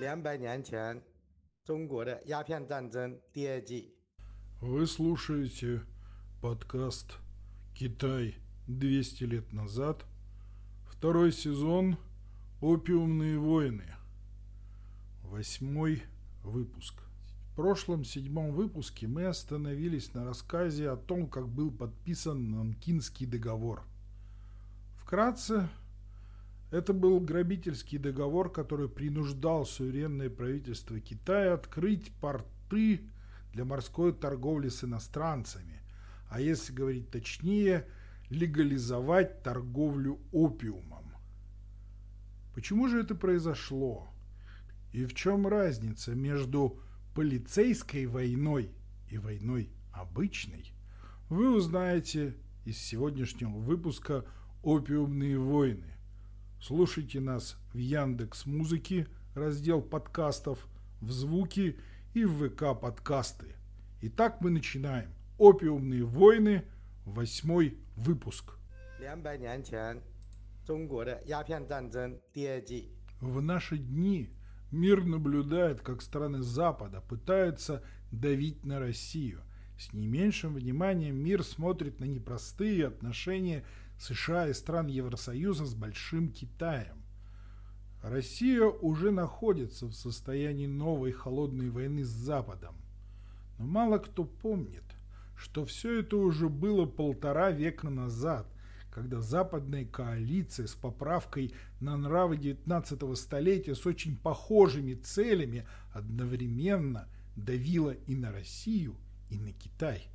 两百年前中国的鸦片战争第二季。 Вы слушаете подкаст «Китай 200 лет назад», второй сезон «Опиумные войны», восьмой выпуск. В прошлом седьмом выпуске мы остановились на рассказе о том, как был подписан Нанкинский договор. Вкратце, это был грабительский договор, который принуждал суверенное правительство Китая открыть порты для морской торговли с иностранцами, а если говорить точнее, легализовать торговлю опиумом. Почему же это произошло? И в чем разница между полицейской войной и войной обычной, вы узнаете из сегодняшнего выпуска «Опиумные войны». Слушайте нас в Яндекс Музыке, раздел подкастов, в Звуки и в ВК подкасты. Итак, мы начинаем. «Опиумные войны», восьмой выпуск. 两百年前中国的鸦片战争第二季。 В наши дни мир наблюдает, как страны Запада пытаются давить на Россию. С не меньшим вниманием мир смотрит на непростые отношения США и стран Евросоюза с Большим Китаем. Россия уже находится в состоянии новой холодной войны с Западом. Но мало кто помнит, что все это уже было полтора века назад, когда западная коалиция с поправкой на нравы 19 столетия с очень похожими целями одновременно давила и на Россию, и на Китай.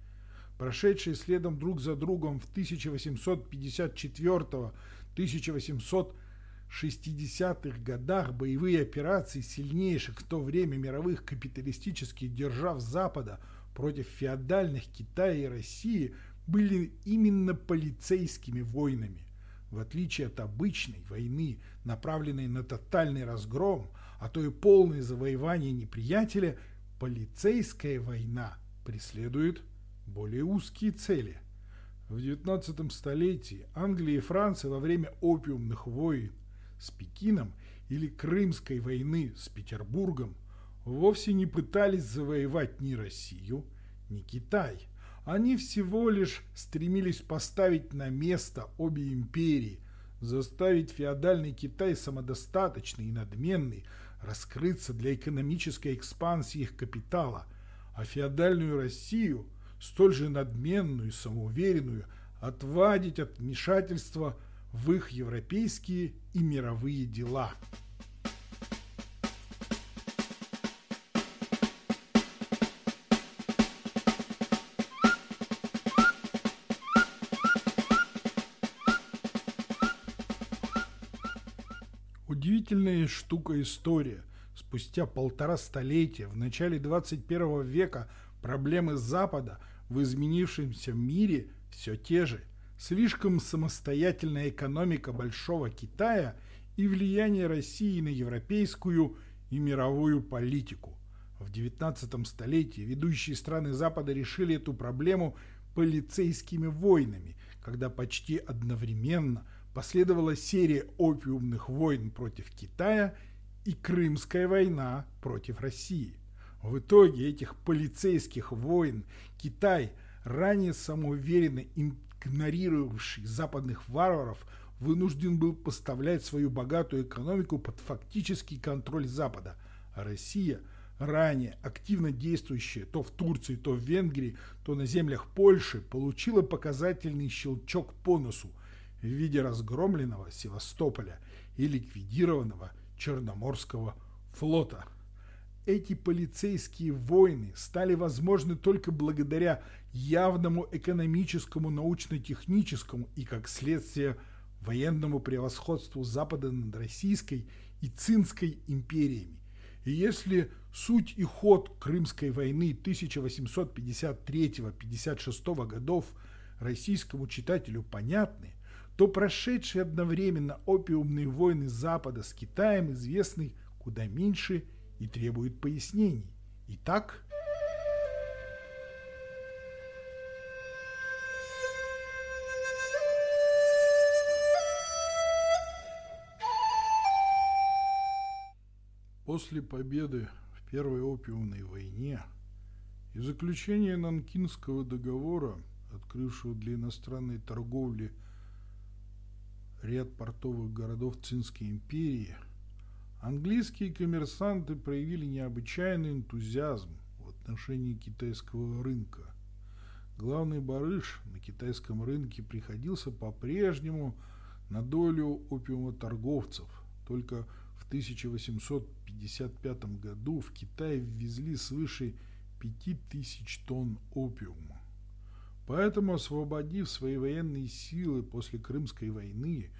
Прошедшие следом друг за другом в 1854-1860-х годах боевые операции сильнейших в то время мировых капиталистических держав Запада против феодальных Китая и России были именно полицейскими войнами. В отличие от обычной войны, направленной на тотальный разгром, а то и полное завоевание неприятеля, полицейская война преследует более узкие цели. В 19 столетии Англия и Франция во время опиумных войн с Пекином или Крымской войны с Петербургом вовсе не пытались завоевать ни Россию, ни Китай. Они всего лишь стремились поставить на место обе империи, заставить феодальный Китай самодостаточный и надменный раскрыться для экономической экспансии их капитала, а феодальную Россию, столь же надменную и самоуверенную, отвадить от вмешательства в их европейские и мировые дела. Удивительная штука история. Спустя полтора столетия, в начале 21 века, проблемы Запада в изменившемся мире все те же. Слишком самостоятельная экономика Большого Китая и влияние России на европейскую и мировую политику. В 19 столетии ведущие страны Запада решили эту проблему полицейскими войнами, когда почти одновременно последовала серия опиумных войн против Китая и Крымская война против России. В итоге этих полицейских войн Китай, ранее самоуверенно игнорировавший западных варваров, вынужден был поставлять свою богатую экономику под фактический контроль Запада, а Россия, ранее активно действующая то в Турции, то в Венгрии, то на землях Польши, получила показательный щелчок по носу в виде разгромленного Севастополя и ликвидированного Черноморского флота. Эти полицейские войны стали возможны только благодаря явному экономическому, научно-техническому и, как следствие, военному превосходству Запада над Российской и Цинской империями. И если суть и ход Крымской войны 1853-56 годов российскому читателю понятны, то прошедшие одновременно опиумные войны Запада с Китаем известны куда меньше и требуют пояснений. Итак, После победы в Первой опиумной войне и заключения Нанкинского договора, открывшего для иностранной торговли ряд портовых городов Цинской империи, английские коммерсанты проявили необычайный энтузиазм в отношении китайского рынка. Главный барыш на китайском рынке приходился по-прежнему на долю опиумоторговцев, только в 1855 году в Китай ввезли свыше 5000 тонн опиума. Поэтому, освободив свои военные силы после Крымской войны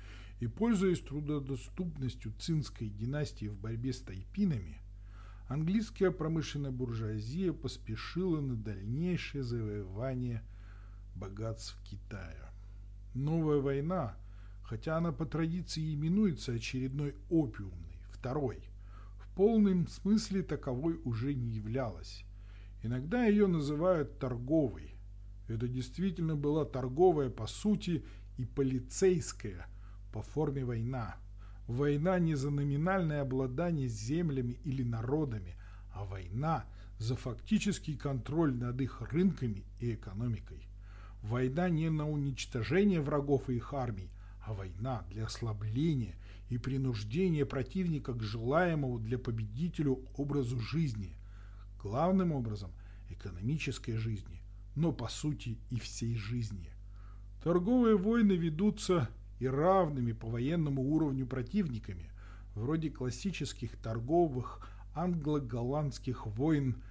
и пользуясь трудодоступностью цинской династии в борьбе с тайпинами, английская промышленная буржуазия поспешила на дальнейшее завоевание богатств Китая. Новая война, хотя она по традиции именуется очередной опиумной, второй, в полном смысле таковой уже не являлась. Иногда ее называют торговой. Это действительно была торговая по сути и полицейская по форме война. Война не за номинальное обладание землями или народами, а война за фактический контроль над их рынками и экономикой. Война не на уничтожение врагов и их армий, а война для ослабления и принуждения противника к желаемому для победителю образу жизни – главным образом экономической жизни, но по сути и всей жизни. Торговые войны ведутся и равными по военному уровню противниками, вроде классических торговых англо-голландских войн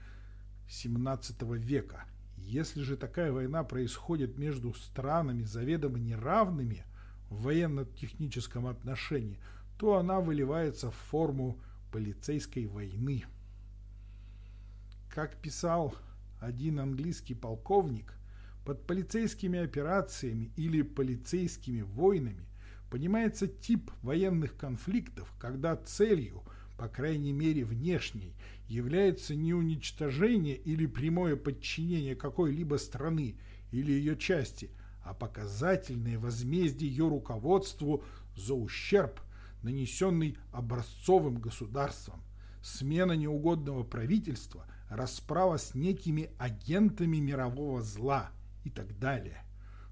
XVII века. Если же такая война происходит между странами заведомо неравными в военно-техническом отношении, то она выливается в форму полицейской войны – как писал один английский полковник, под полицейскими операциями или полицейскими войнами понимается тип военных конфликтов, когда целью, по крайней мере внешней, является не уничтожение или прямое подчинение какой-либо страны или ее части, а показательное возмездие ее руководству за ущерб, нанесенный образцовым государством. Смена неугодного правительства – расправа с некими агентами мирового зла и так далее.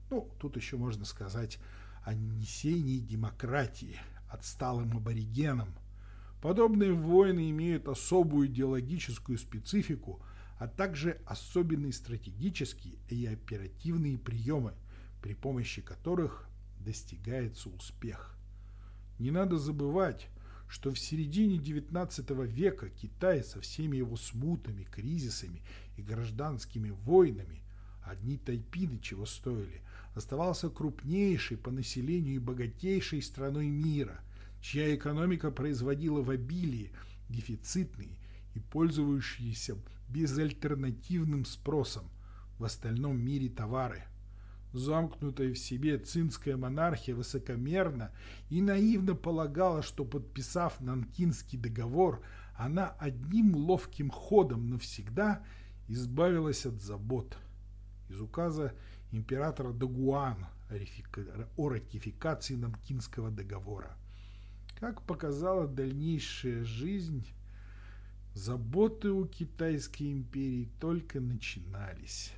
Ну, тут еще можно сказать о несении демократии отсталым аборигенам. Подобные войны имеют особую идеологическую специфику, а также особенные стратегические и оперативные приемы, при помощи которых достигается успех. Не надо забывать, что в середине XIX века Китай со всеми его смутами, кризисами и гражданскими войнами, одни тайпины чего стоили, оставался крупнейшей по населению и богатейшей страной мира, чья экономика производила в обилии дефицитные и пользующиеся безальтернативным спросом в остальном мире товары – Замкнутая в себе цинская монархия высокомерно и наивно полагала, что, подписав Нанкинский договор, она одним ловким ходом навсегда избавилась от забот. Из указа императора Дагуан о ратификации Нанкинского договора. Как показала дальнейшая жизнь, заботы у Китайской империи только начинались.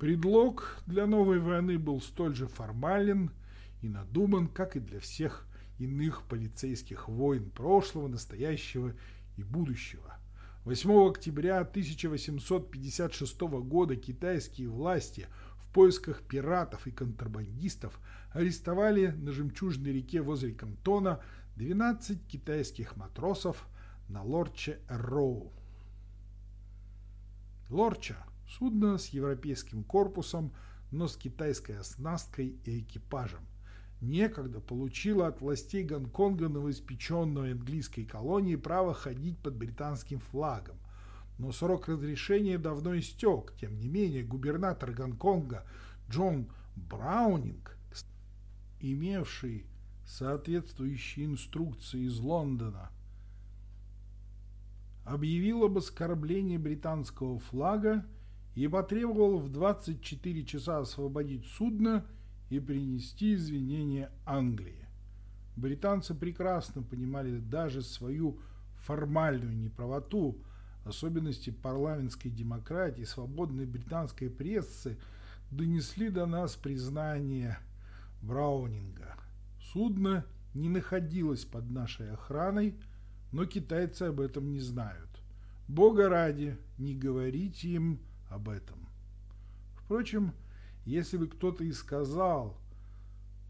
Предлог для новой войны был столь же формален и надуман, как и для всех иных полицейских войн прошлого, настоящего и будущего. 8 октября 1856 года китайские власти в поисках пиратов и контрабандистов арестовали на Жемчужной реке возле Кантона 12 китайских матросов на Лорче Роу. Лорча Судно с европейским корпусом, но с китайской оснасткой и экипажем. Некогда получило от властей Гонконга новоиспеченной английской колонии право ходить под британским флагом. Но срок разрешения давно истек. Тем не менее, губернатор Гонконга Джон Браунинг, имевший соответствующие инструкции из Лондона, объявил об оскорблении британского флага и потребовал в 24 часа освободить судно и принести извинения Англии. Британцы прекрасно понимали даже свою формальную неправоту особенности парламентской демократии, свободной британской прессы донесли до нас признание Браунинга. Судно не находилось под нашей охраной, но китайцы об этом не знают. Бога ради, не говорите им об этом. Впрочем, если бы кто-то и сказал,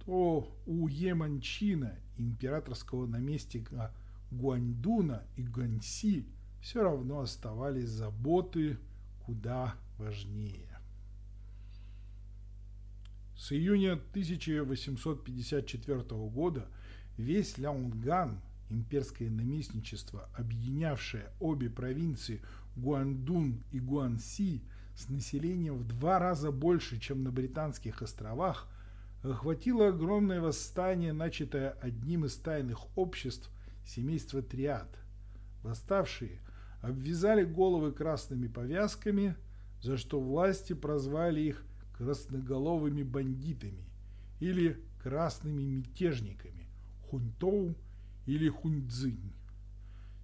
то у Еманчина, императорского наместника Гуаньдуна и Ганси, все равно оставались заботы куда важнее. С июня 1854 года весь Ляонган, имперское наместничество, объединявшее обе провинции Гуандун и Гуанси с населением в два раза больше, чем на Британских островах, охватило огромное восстание, начатое одним из тайных обществ семейства Триад. Восставшие обвязали головы красными повязками, за что власти прозвали их красноголовыми бандитами или красными мятежниками Хуньтоу или Хуньцзинь.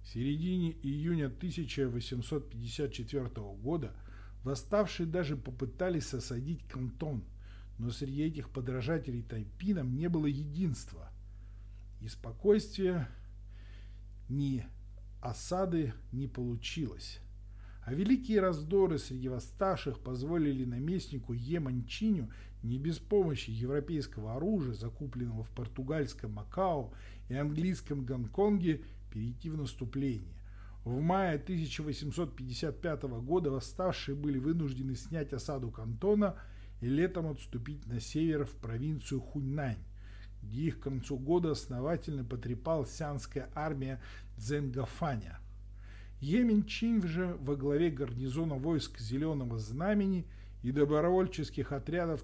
В середине июня 1854 года восставшие даже попытались осадить Кантон, но среди этих подражателей тайпинам не было единства. И спокойствия ни осады не получилось. А великие раздоры среди восставших позволили наместнику Еманчиню не без помощи европейского оружия, закупленного в португальском Макао и английском Гонконге, перейти в наступление. В мае 1855 года восставшие были вынуждены снять осаду Кантона и летом отступить на север в провинцию Хуньнань, где их к концу года основательно потрепал сианская армия Дзенгафаня – Емин Чинг же во главе гарнизона войск Зеленого Знамени и добровольческих отрядов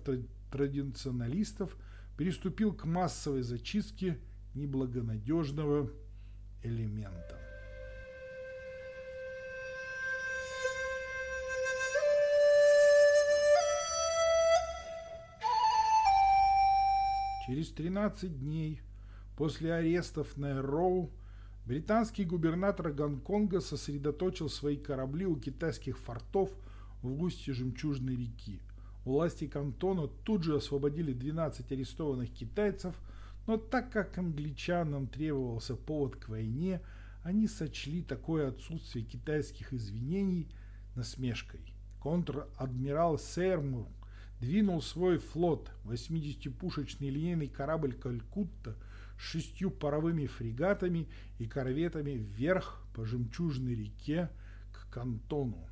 традиционалистов приступил к массовой зачистке неблагонадежного элемента. Через 13 дней после арестов на Роу Британский губернатор Гонконга сосредоточил свои корабли у китайских фортов в устье Жемчужной реки. Власти Кантона тут же освободили 12 арестованных китайцев, но так как англичанам требовался повод к войне, они сочли такое отсутствие китайских извинений насмешкой. Контр-адмирал Сейрмур двинул свой флот, 80-пушечный линейный корабль «Калькутта», шестью паровыми фрегатами и корветами вверх по жемчужной реке к Кантону.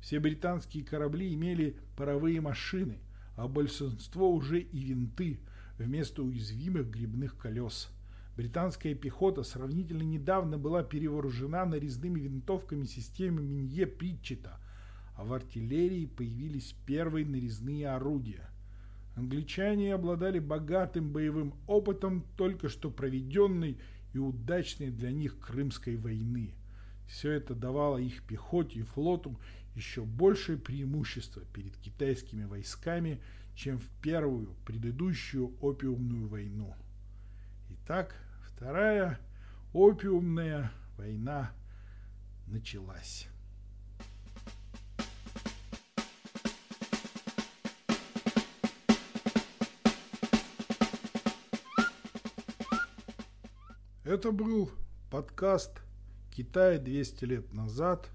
Все британские корабли имели паровые машины, а большинство уже и винты вместо уязвимых грибных колес. Британская пехота сравнительно недавно была перевооружена нарезными винтовками системы Минье Притчета, в артиллерии появились первые нарезные орудия – Англичане обладали богатым боевым опытом только что проведенной и удачной для них Крымской войны. Все это давало их пехоте и флоту еще большее преимущество перед китайскими войсками, чем в первую предыдущую опиумную войну. Итак, вторая опиумная война началась. Это был подкаст «Китай 200 лет назад»,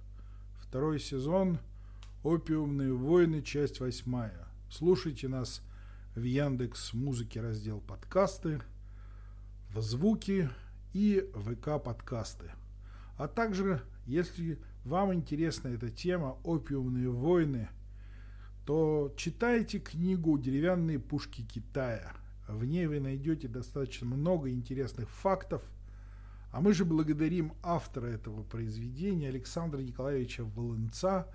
второй сезон «Опиумные войны», часть восьмая. Слушайте нас в Яндекс Музыке, раздел «Подкасты», в «Звуки» и ВК подкасты. А также, если вам интересна эта тема «Опиумные войны», то читайте книгу «Деревянные пушки Китая». В ней вы найдете достаточно много интересных фактов – а мы же благодарим автора этого произведения Александра Николаевича Волынца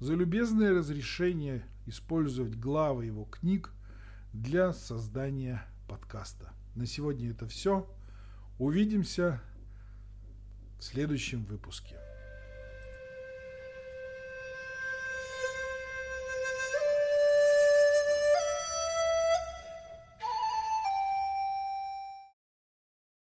за любезное разрешение использовать главы его книг для создания подкаста. На сегодня это все. Увидимся в следующем выпуске.